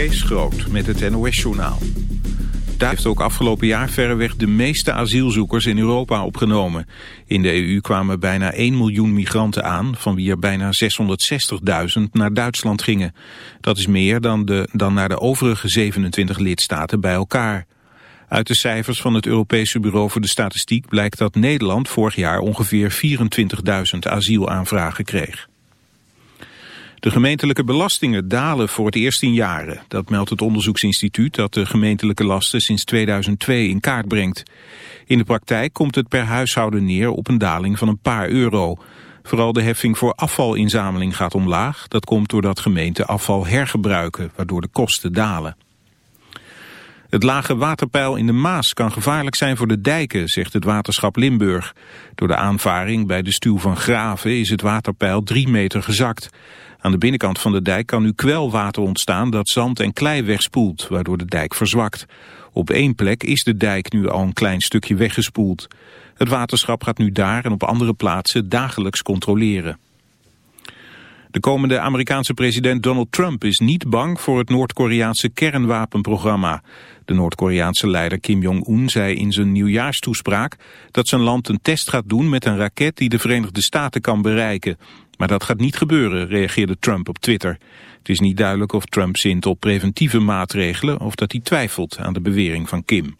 Kees Groot met het NOS-journaal. Daar heeft ook afgelopen jaar verreweg de meeste asielzoekers in Europa opgenomen. In de EU kwamen bijna 1 miljoen migranten aan, van wie er bijna 660.000 naar Duitsland gingen. Dat is meer dan, de, dan naar de overige 27 lidstaten bij elkaar. Uit de cijfers van het Europese Bureau voor de Statistiek blijkt dat Nederland vorig jaar ongeveer 24.000 asielaanvragen kreeg. De gemeentelijke belastingen dalen voor het eerst in jaren. Dat meldt het onderzoeksinstituut dat de gemeentelijke lasten sinds 2002 in kaart brengt. In de praktijk komt het per huishouden neer op een daling van een paar euro. Vooral de heffing voor afvalinzameling gaat omlaag. Dat komt doordat gemeenten afval hergebruiken, waardoor de kosten dalen. Het lage waterpeil in de Maas kan gevaarlijk zijn voor de dijken, zegt het waterschap Limburg. Door de aanvaring bij de stuw van Graven is het waterpeil drie meter gezakt. Aan de binnenkant van de dijk kan nu kwelwater ontstaan dat zand en klei wegspoelt, waardoor de dijk verzwakt. Op één plek is de dijk nu al een klein stukje weggespoeld. Het waterschap gaat nu daar en op andere plaatsen dagelijks controleren. De komende Amerikaanse president Donald Trump is niet bang voor het Noord-Koreaanse kernwapenprogramma. De Noord-Koreaanse leider Kim Jong-un zei in zijn nieuwjaarstoespraak dat zijn land een test gaat doen met een raket die de Verenigde Staten kan bereiken. Maar dat gaat niet gebeuren, reageerde Trump op Twitter. Het is niet duidelijk of Trump zint op preventieve maatregelen of dat hij twijfelt aan de bewering van Kim.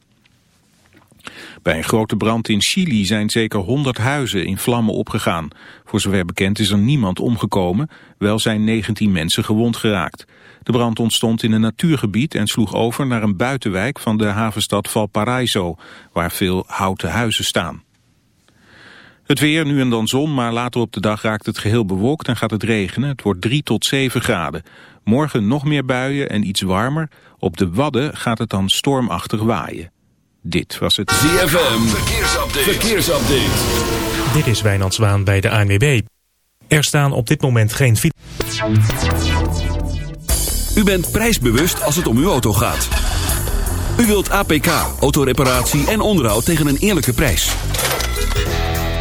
Bij een grote brand in Chili zijn zeker 100 huizen in vlammen opgegaan. Voor zover bekend is er niemand omgekomen, wel zijn 19 mensen gewond geraakt. De brand ontstond in een natuurgebied en sloeg over naar een buitenwijk van de havenstad Valparaiso, waar veel houten huizen staan. Het weer, nu en dan zon, maar later op de dag raakt het geheel bewolkt en gaat het regenen. Het wordt 3 tot 7 graden. Morgen nog meer buien en iets warmer. Op de Wadden gaat het dan stormachtig waaien. Dit was het ZFM Verkeersupdate. Verkeersupdate. Dit is Wijnand Zwaan bij de ANWB. Er staan op dit moment geen fiets. U bent prijsbewust als het om uw auto gaat. U wilt APK, autoreparatie en onderhoud tegen een eerlijke prijs.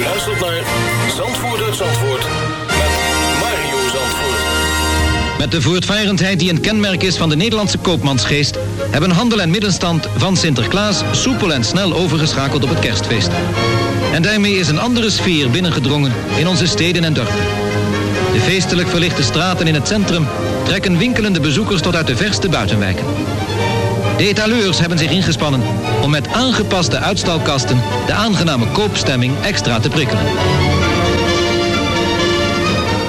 U luistert naar Zandvoort uit Zandvoort met Mario Zandvoort. Met de voortvarendheid die een kenmerk is van de Nederlandse koopmansgeest... hebben handel en middenstand van Sinterklaas soepel en snel overgeschakeld op het kerstfeest. En daarmee is een andere sfeer binnengedrongen in onze steden en dorpen. De feestelijk verlichte straten in het centrum trekken winkelende bezoekers tot uit de verste buitenwijken. De hebben zich ingespannen om met aangepaste uitstalkasten de aangename koopstemming extra te prikkelen.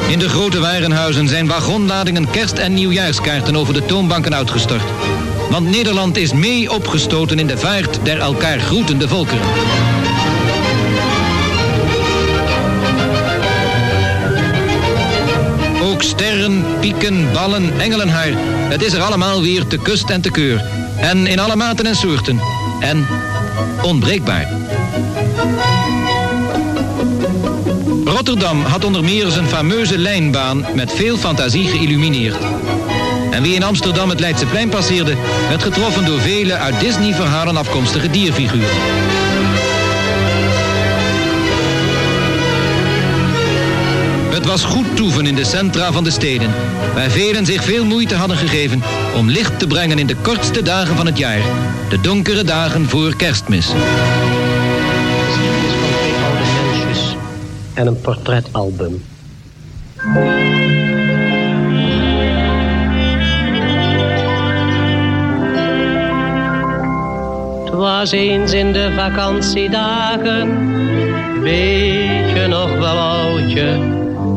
In de grote warenhuizen zijn wagonladingen kerst- en nieuwjaarskaarten over de toonbanken uitgestort. Want Nederland is mee opgestoten in de vaart der elkaar groetende volkeren. Ook sterren, pieken, ballen, engelenhaar. Het is er allemaal weer te kust en te keur. En in alle maten en soorten. En onbreekbaar. Rotterdam had onder meer zijn fameuze lijnbaan met veel fantasie geïllumineerd. En wie in Amsterdam het Leidseplein passeerde, werd getroffen door vele uit Disney-verhalen afkomstige dierfiguren. Was goed toeven in de centra van de steden, waar velen zich veel moeite hadden gegeven om licht te brengen in de kortste dagen van het jaar, de donkere dagen voor kerstmis. van oude en een portretalbum. Het was eens in de vakantiedagen, weet je nog wel oudje,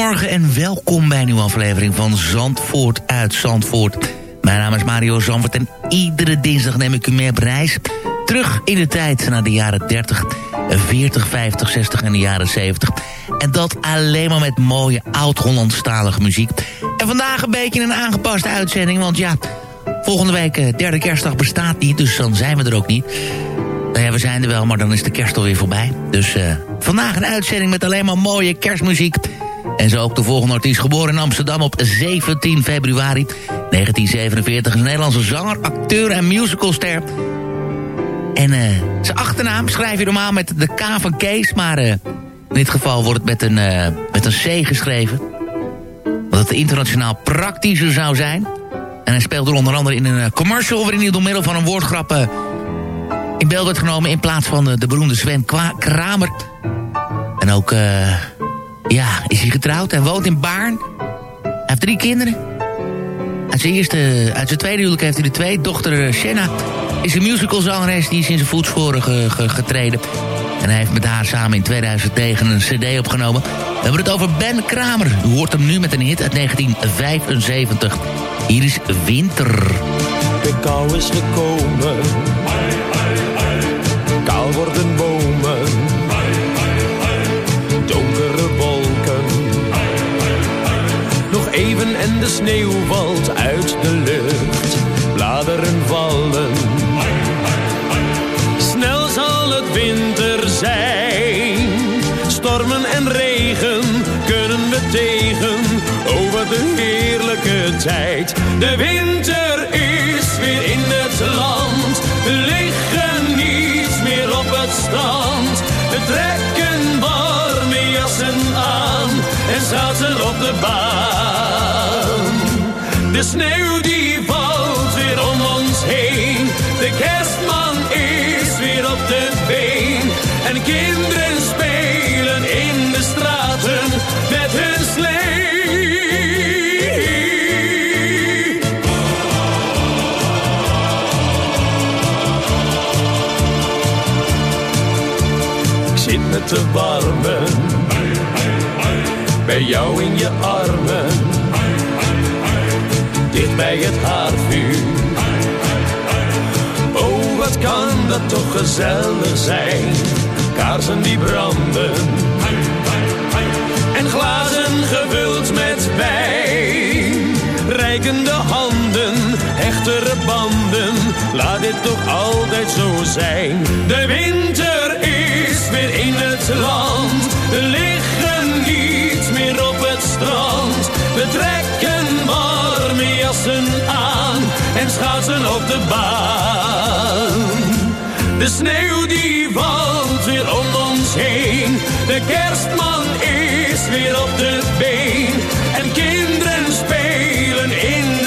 Goedemorgen en welkom bij een nieuwe aflevering van Zandvoort uit Zandvoort. Mijn naam is Mario Zandvoort en iedere dinsdag neem ik u mee op reis. Terug in de tijd naar de jaren 30, 40, 50, 60 en de jaren 70. En dat alleen maar met mooie oud-Hollandstalige muziek. En vandaag een beetje een aangepaste uitzending, want ja... Volgende week, eh, derde kerstdag, bestaat niet, dus dan zijn we er ook niet. Nou ja, we zijn er wel, maar dan is de kerst alweer voorbij. Dus eh, vandaag een uitzending met alleen maar mooie kerstmuziek. En zo ook de volgende artiest, geboren in Amsterdam op 17 februari 1947. Een Nederlandse zanger, acteur en musicalster. En eh, zijn achternaam schrijf je normaal met de K van Kees, maar eh, in dit geval wordt het met een, eh, met een C geschreven. Wat het internationaal praktischer zou zijn. En hij speelde onder andere in een commercial... waarin hij door middel van een woordgrap in beeld werd genomen... in plaats van de beroemde Sven Kramer. En ook, eh, ja, is hij getrouwd. Hij woont in Baarn. Hij heeft drie kinderen. Uit zijn, eerste, uit zijn tweede huwelijk heeft hij de twee. Dochter Shanna is een musicalzangeres die is in zijn voetsporen ge- ge- getreden. En hij heeft met haar samen in 2009 een cd opgenomen. We hebben het over Ben Kramer. U hoort hem nu met een hit uit 1975. Hier is Winter. De kou is gekomen. Kaal worden bomen. En de sneeuw valt uit de lucht. Bladeren vallen. Snel zal het winter zijn. Stormen en regen kunnen we tegen. Over de heerlijke tijd. De winter is weer in het land. We liggen niet meer op het strand. We trekken warme jassen aan en zaten op de baan. De sneeuw die valt weer om ons heen. De kerstman is weer op de been. En kinderen spelen in de straten met hun slee. Ik zit met te warmen. Bij jou in je armen. Bij het haardvuur. Oh, wat kan dat toch gezellig zijn. Kaarsen die branden. En glazen gevuld met wijn. Rijkende handen, hechtere banden. Laat dit toch altijd zo zijn. De winter is weer in het land. We liggen niet meer op het strand. We aan en schaatsen op de baan. De sneeuw die valt weer om ons heen. De kerstman is weer op de been. En kinderen spelen in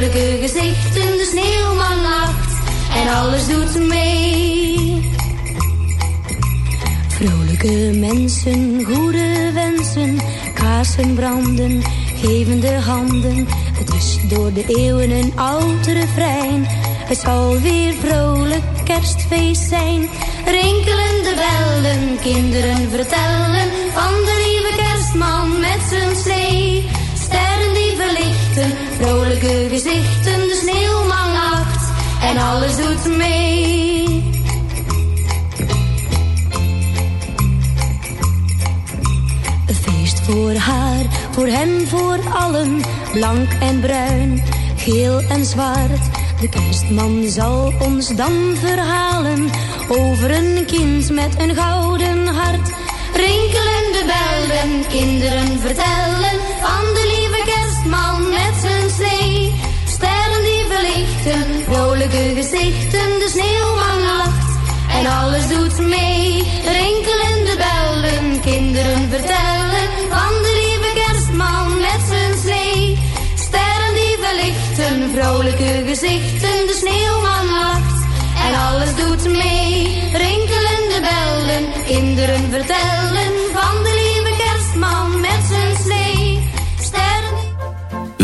vrolijke gezichten, de sneeuwman lacht en alles doet mee. Vrolijke mensen, goede wensen, kaarsen branden, gevende handen. Het is door de eeuwen een oud refrein. Het zal weer vrolijk kerstfeest zijn. Rinkelende bellen, kinderen vertellen van de lieve kerstman met zijn slee. Sterren die verlichten, vrolijke gezichten, de sneeuwman lacht en alles doet mee. Een feest voor haar, voor hem, voor allen, blank en bruin, geel en zwart. De kerstman zal ons dan verhalen over een kind met een gouden hart. Rinkelende bellen, kinderen vertellen van de lieve vrolijke gezichten, de sneeuwman lacht en alles doet mee. Rinkelende bellen, kinderen vertellen van de lieve kerstman met zijn slee. Sterren die verlichten, vrolijke gezichten, de sneeuwman lacht en alles doet mee. Rinkelende bellen, kinderen vertellen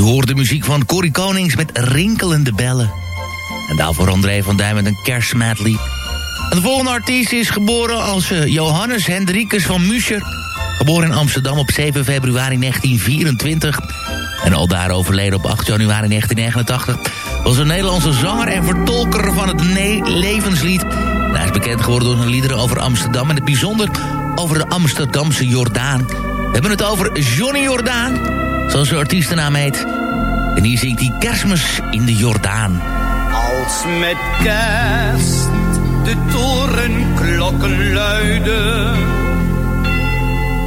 hoort de muziek van Corrie Konings met rinkelende bellen. En daarvoor André van Duin met een kerstmedley. En de volgende artiest is geboren als eh, Johannes Hendrikus van Muscher. Geboren in Amsterdam op 7 februari 1924. En al daar overleden op 8 januari 1989. Was een Nederlandse zanger en vertolker van het levenslied. En hij is bekend geworden door zijn liederen over Amsterdam... en het bijzonder over de Amsterdamse Jordaan. We hebben het over Johnny Jordaan, zoals zijn artiestennaam heet. En hier zingt hij Kerstmis in de Jordaan. Als met kerst de torenklokken luiden,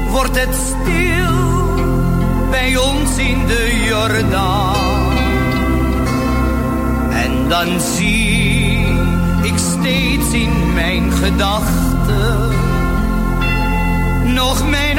wordt het stil bij ons in de Jordaan. En dan zie ik steeds in mijn gedachten nog mijn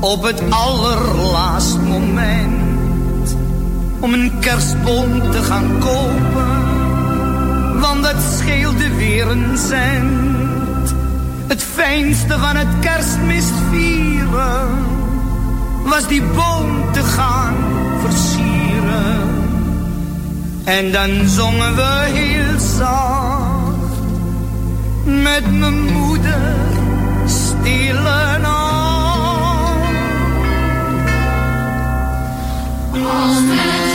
op het allerlaatst moment om een kerstboom te gaan kopen, want dat scheelde weer een cent. Het fijnste van het kerstmis vieren was die boom te gaan versieren. En dan zongen we heel zacht met mijn moeder stille. Als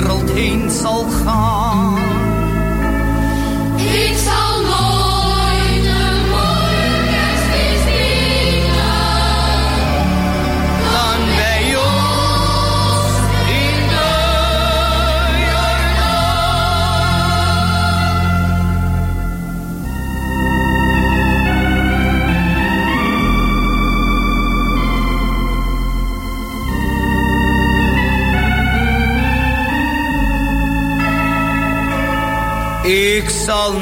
wereld heen zal Ik zal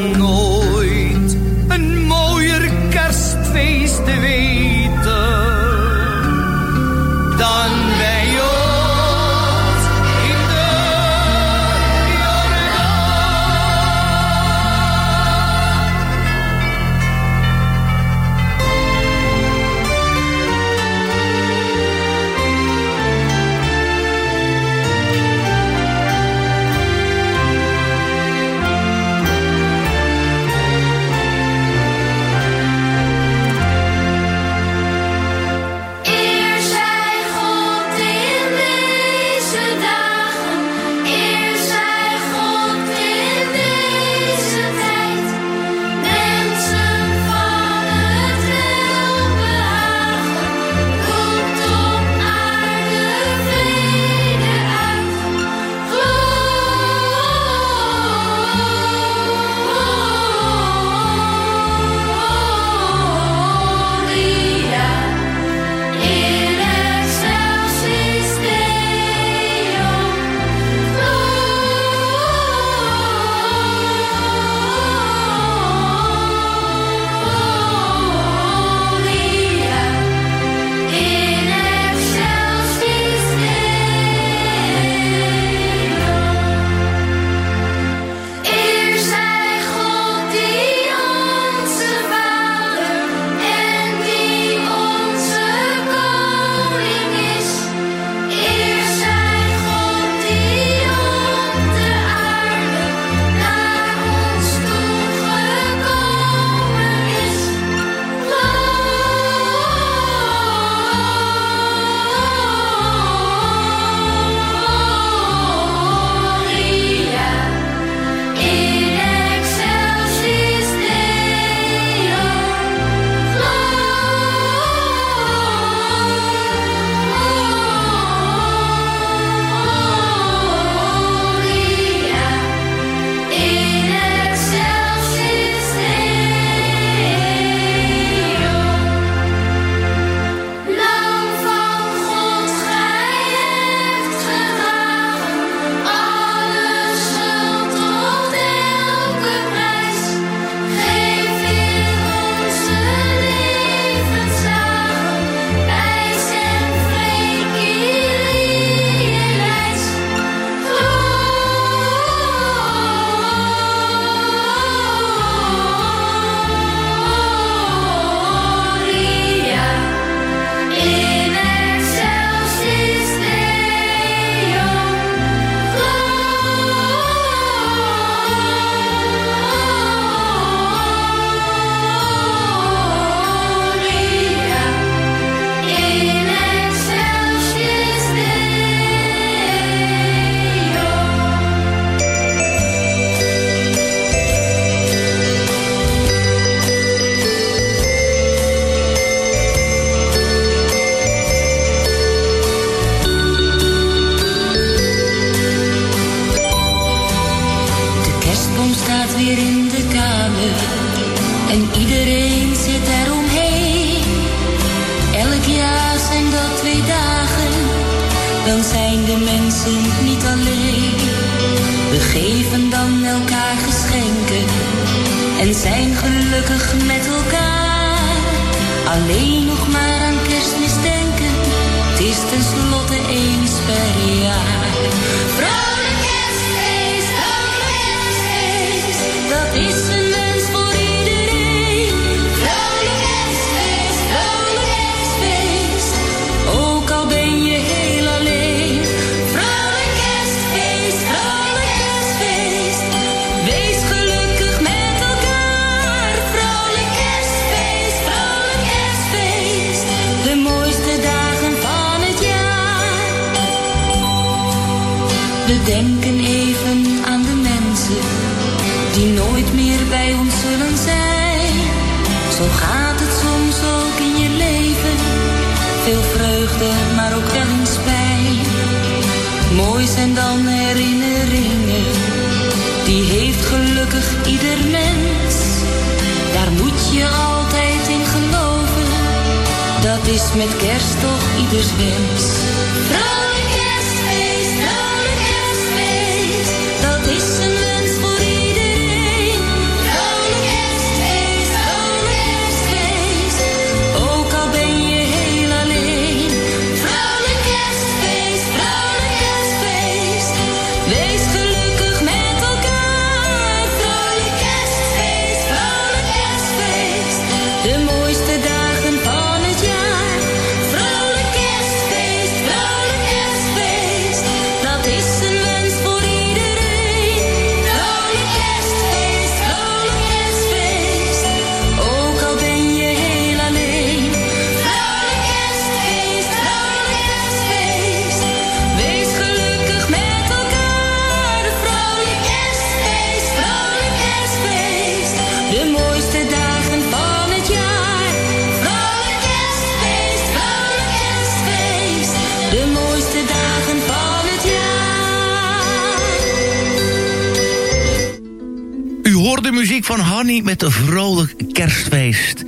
een vrolijk kerstfeest.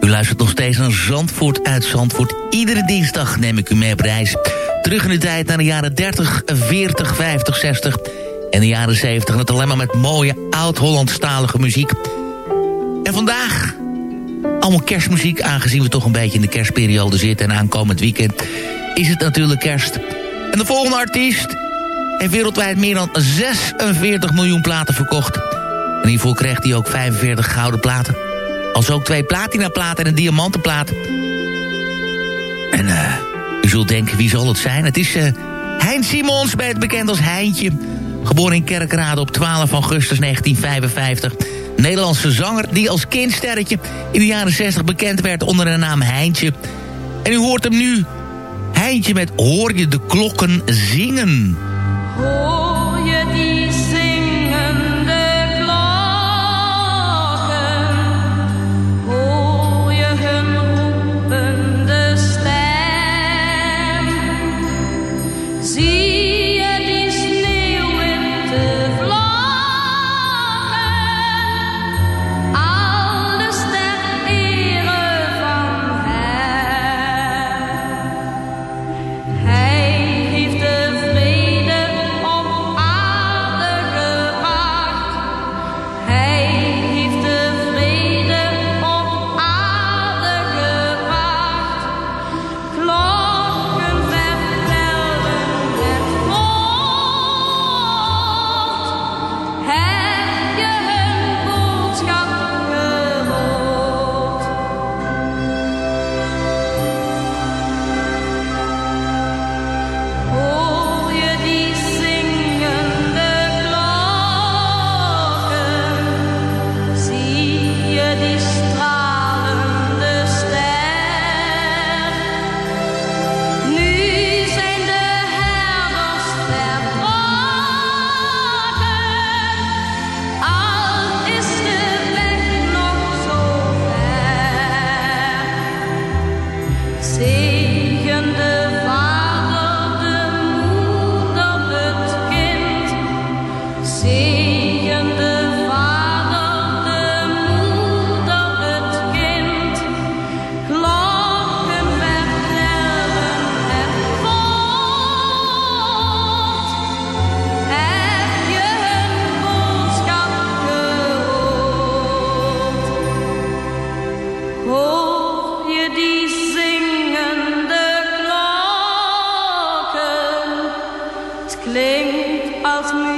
U luistert nog steeds naar Zandvoort uit Zandvoort. Iedere dinsdag neem ik u mee op reis. Terug in de tijd naar de jaren 30, 40, 50, 60 en de jaren 70. En het alleen maar met mooie oud-Hollandstalige muziek. En vandaag allemaal kerstmuziek, aangezien we toch een beetje in de kerstperiode zitten... en aankomend weekend is het natuurlijk kerst. En de volgende artiest heeft wereldwijd meer dan 46 miljoen platen verkocht. En hiervoor kreeg hij ook 45 gouden platen. Als ook twee platinaplaten en een diamantenplaat. En eh, u zult denken, wie zal het zijn? Het is uh, Hein Simons, bekend als Heintje. Geboren in Kerkrade op 12 augustus 1955. Nederlandse zanger die als kindsterretje in de jaren 60 bekend werd onder de naam Heintje. En u hoort hem nu. Heintje met Hoor je de klokken zingen. Hoor je die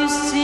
als muziek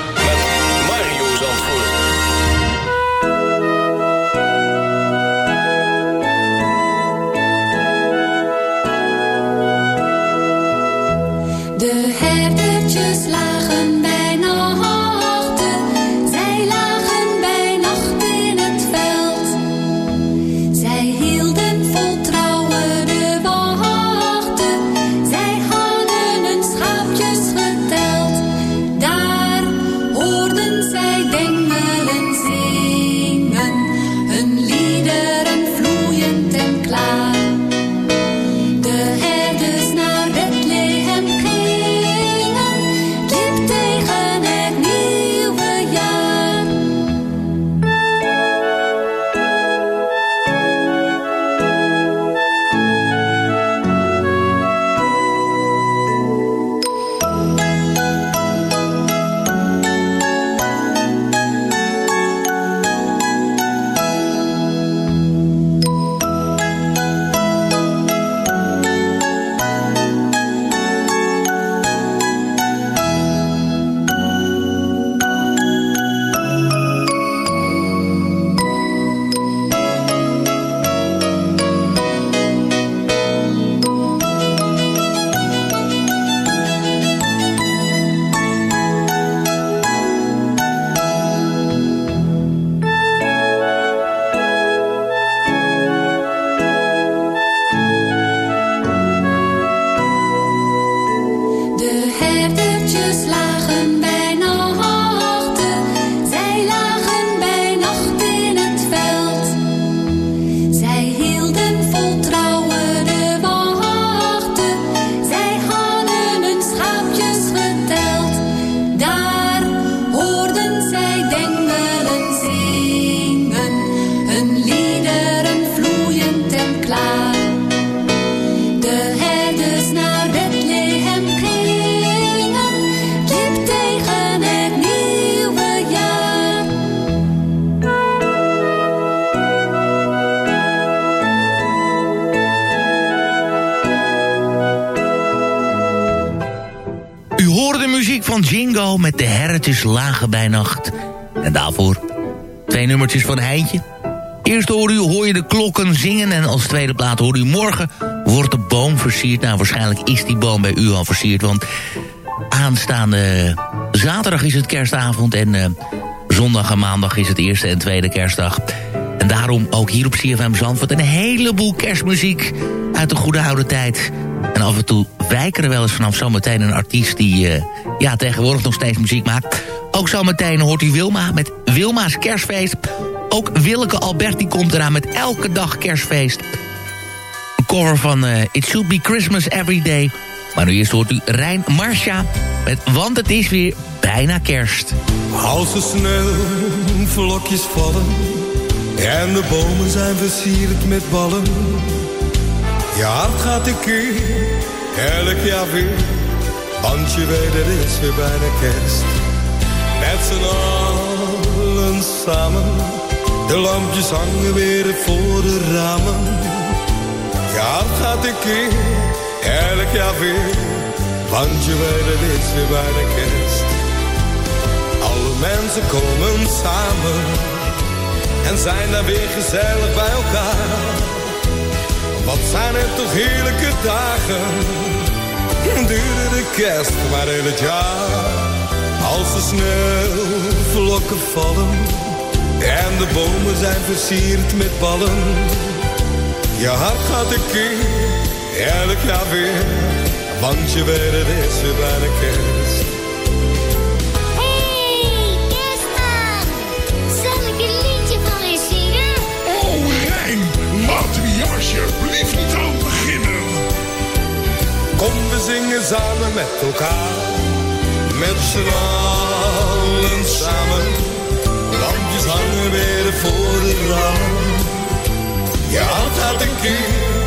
U hoorde de muziek van Jingo met de herretjes lagen bij nacht. En daarvoor twee nummertjes van Heintje. Eerst hoor, u, hoor je de klokken zingen en als tweede plaat hoor u morgen wordt de boom versierd. Nou, waarschijnlijk is die boom bij u al versierd, want aanstaande zaterdag is het kerstavond en eh, zondag en maandag is het eerste en tweede kerstdag. En daarom ook hier op CFM Zandvoort een heleboel kerstmuziek uit de goede oude tijd. En af en toe wijken er wel eens vanaf zometeen een artiest die eh, ja, tegenwoordig nog steeds muziek maakt. Ook zometeen hoort u Wilma met Wilma's kerstfeest. Ook Willeke Alberti komt eraan met elke dag kerstfeest. Een cover van eh, It Should Be Christmas Every Day. Maar nu eerst hoort u Rijn Marsha met Want het is weer bijna kerst. Als er sneeuwvlokjes vallen en de bomen zijn versierd met ballen. Je hart gaat een keer, elk jaar weer, want je weet het is weer bijna kerst. Met z'n allen samen, de lampjes hangen weer voor de ramen. Je hart gaat een keer, elk jaar weer, want je weet het is weer bijna kerst. Alle mensen komen samen en zijn dan weer gezellig bij elkaar. Wat zijn het toch heerlijke dagen. Duurde de kerst maar heel het jaar. Als de sneeuwvlokken vallen. En de bomen zijn versierd met ballen. Je hart gaat een keer, elk jaar weer. Want je weet het is weer bijna kerst. We zingen samen met elkaar. Met z'n allen samen. Lampjes hangen weer voor de raam. Ja, had gaat een keer,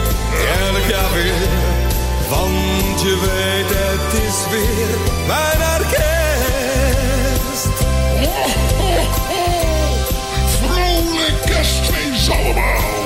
elk jaar weer. Want je weet, het is weer mijn kerst. Vrolijke kerstfeest allemaal.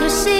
to see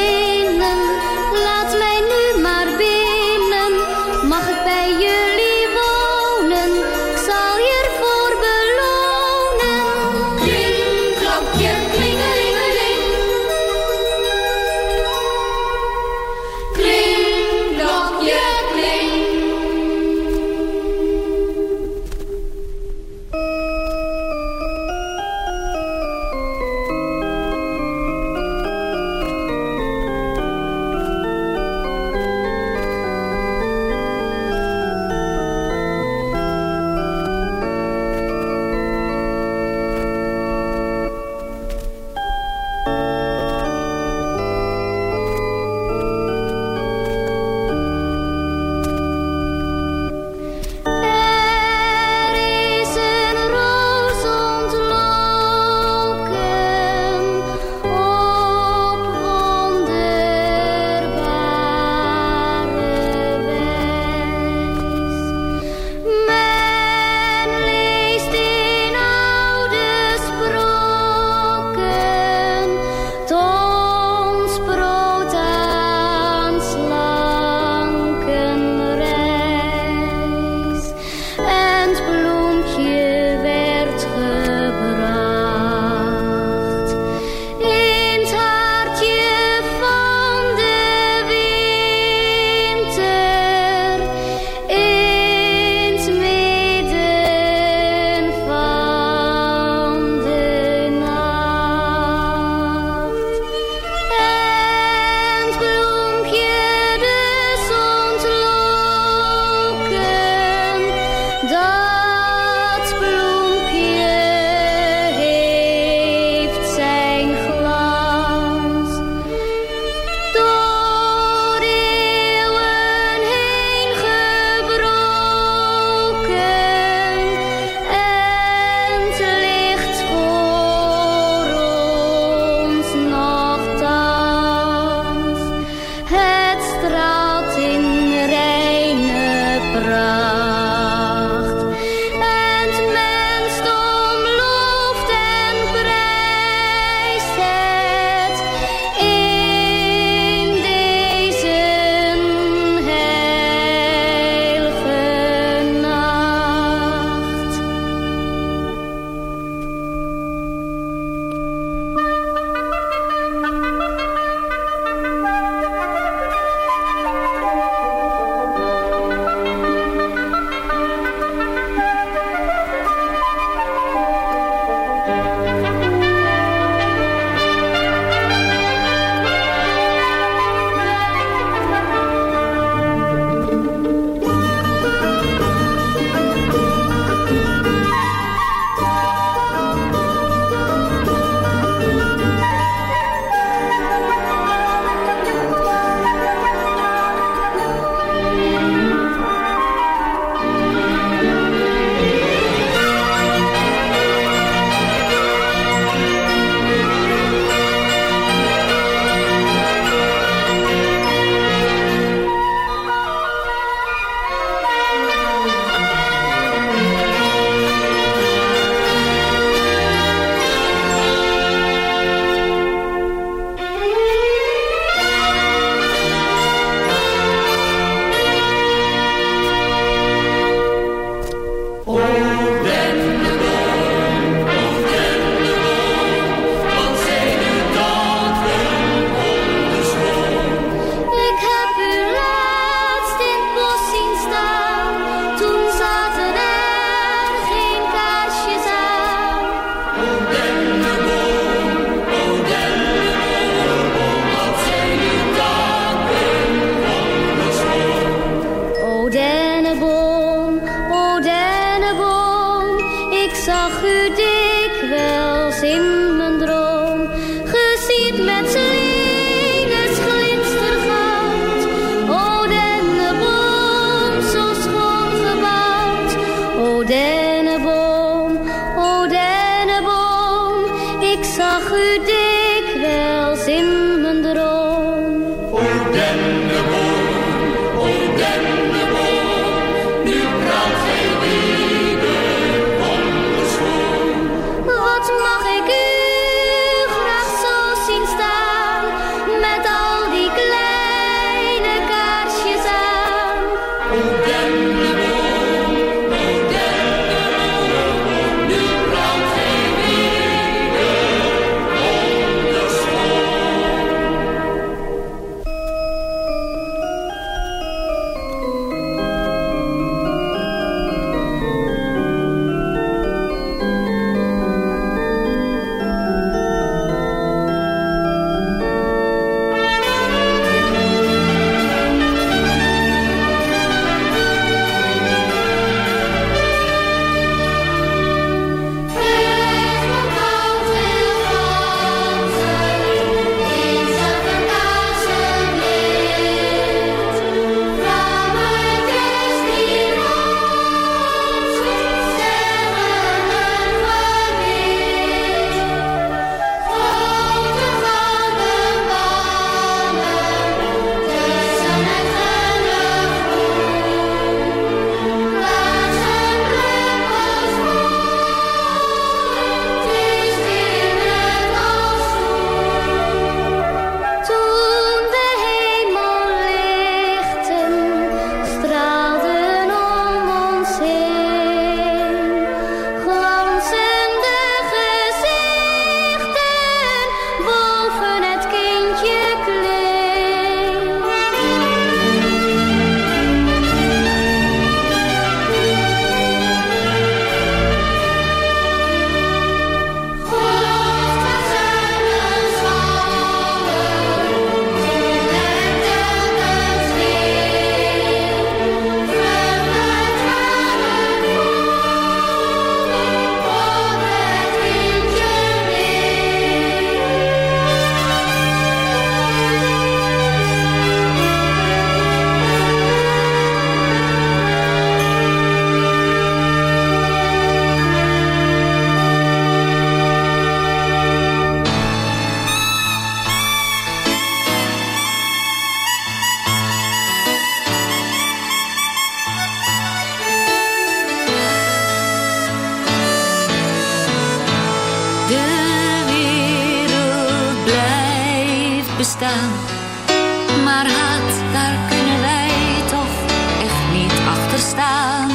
Maar haat, daar kunnen wij toch echt niet achter staan.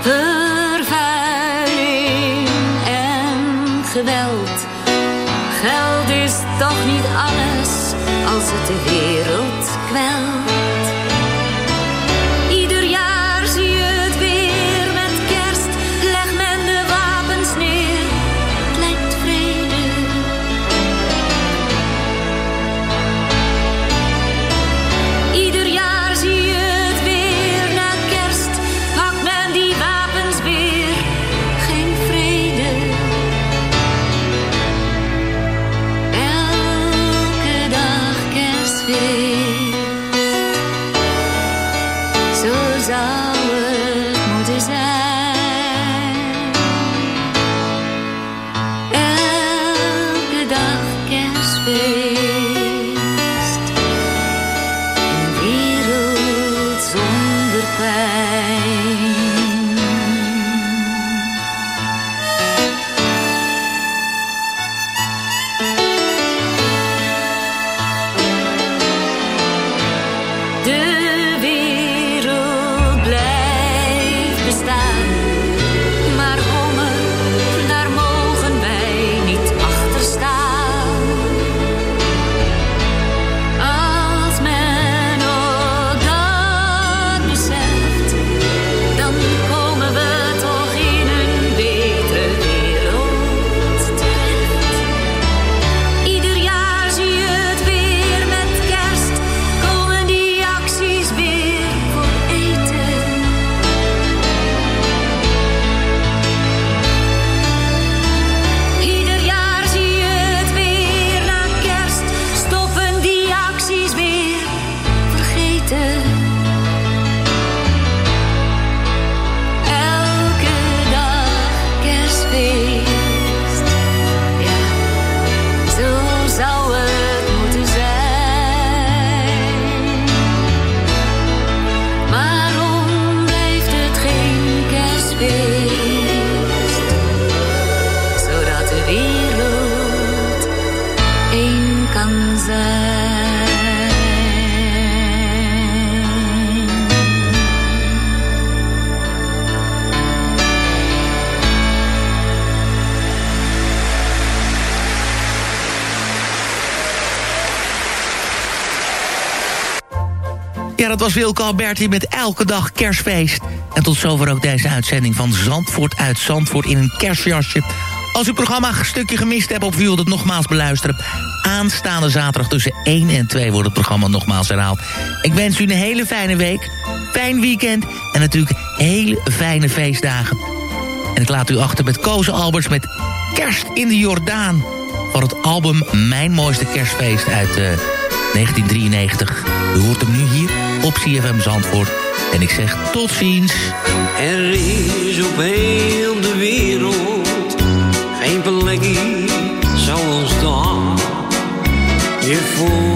Vervuiling en geweld. Geld is toch niet alles als het de wereld kwelt. Was Wilco Alberti met elke dag kerstfeest. En tot zover ook deze uitzending van Zandvoort uit Zandvoort in een kerstjasje. Als u het programma een stukje gemist hebt of u wilt het nogmaals beluisteren... aanstaande zaterdag tussen 1 en 2 wordt het programma nogmaals herhaald. Ik wens u een hele fijne week, fijn weekend en natuurlijk hele fijne feestdagen. En ik laat u achter met Kozen Alberts met Kerst in de Jordaan... van het album Mijn Mooiste Kerstfeest uit eh, 1993. U hoort hem nu hier op CFM Zandvoort. En ik zeg tot ziens. Er is op heel de wereld geen plekje zoals daar. Je voelt